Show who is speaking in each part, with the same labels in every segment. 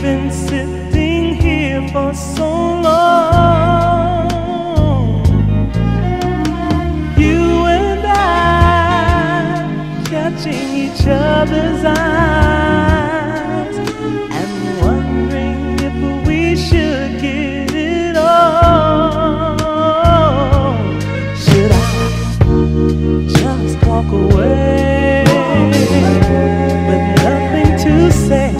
Speaker 1: Been sitting here for so long. You and I catching each other's eyes and wondering if we should get it on. Should I just walk away? With nothing to say.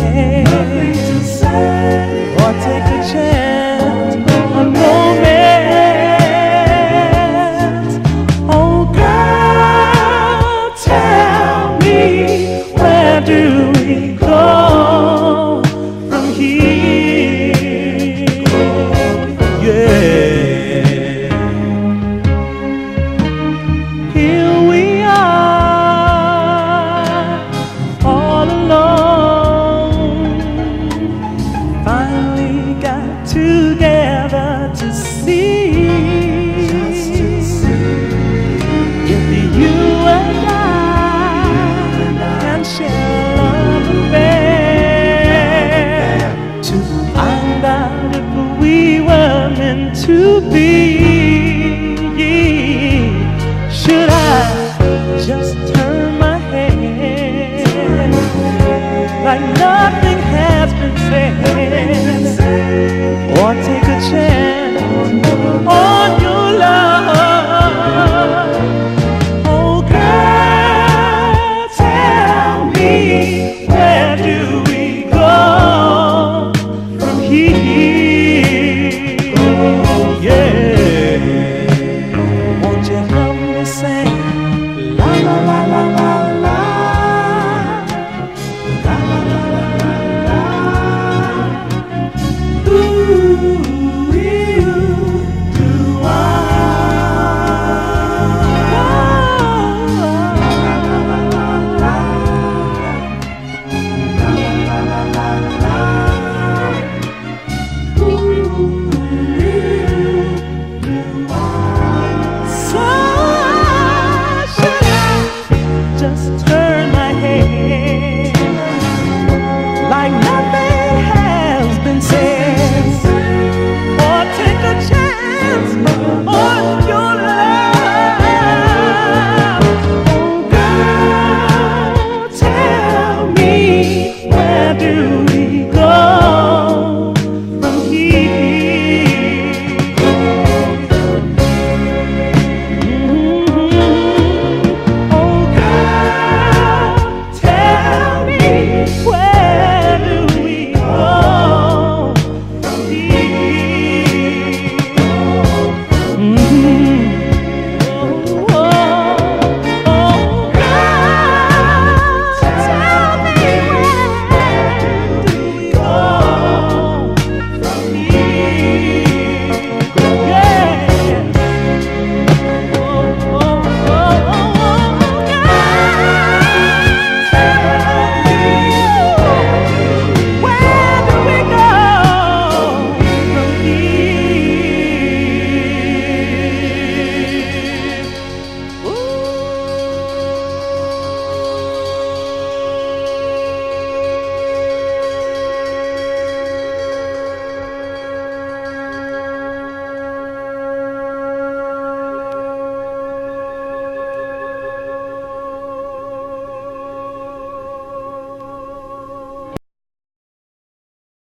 Speaker 1: to be. Should I just turn my head like nothing?